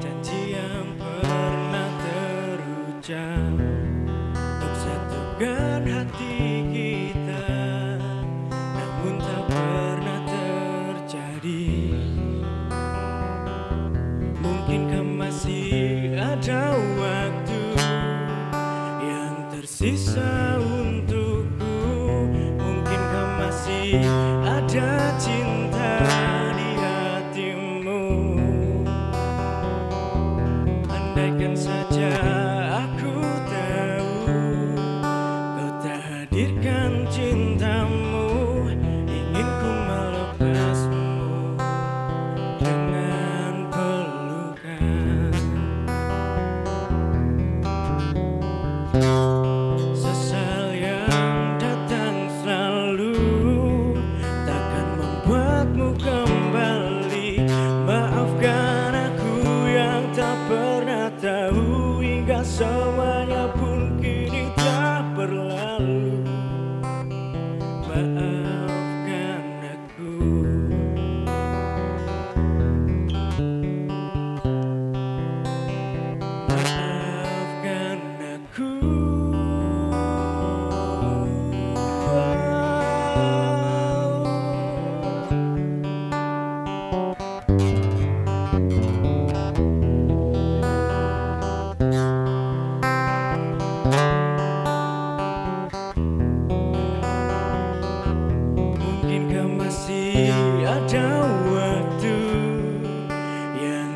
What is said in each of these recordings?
Janji yang pernah terucap. Untuk satukan hati kita Namun tak pernah terjadi. Mungkinkah masih ada waktu yang tersisa untukku? Mungkinkah masih ada cinta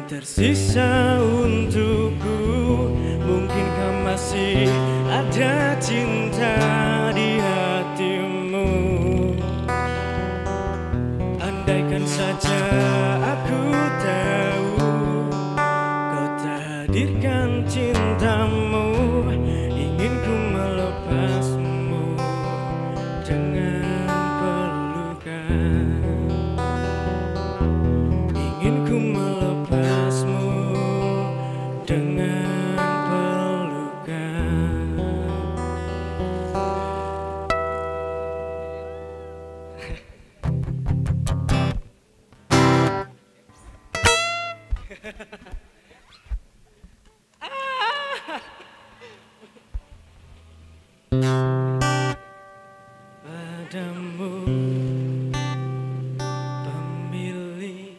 tersisa untukku. Mungkinkah masih ada cinta Padamu pemilih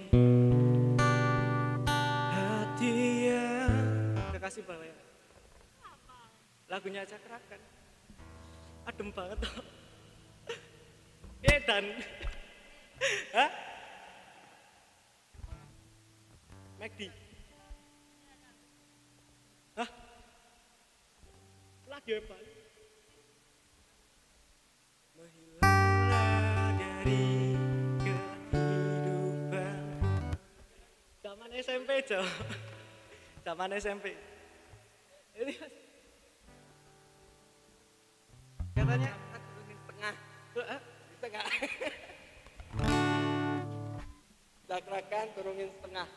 hati yang kasih Lea. Lagunya Cakrakan Adem banget Edan Hah? McD Hah? Lagi apa? Menghilanglah dari kehidupan. Zaman SMP Jo. Zaman SMP Ini Katanya setengah Hah? di tengah. Dakrakan turunin setengah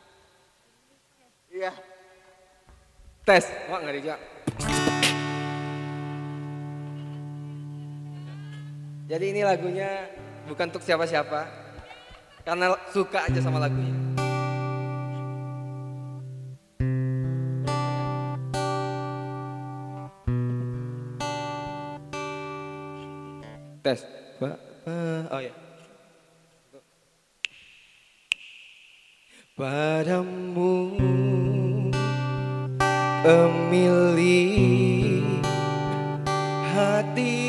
iya. Tes. Wah nggak dijawab jadi ini lagunya bukan untuk siapa-siapa. Karena suka aja sama lagunya. Tes. Ba, ba- oh ya padamu pemilih hati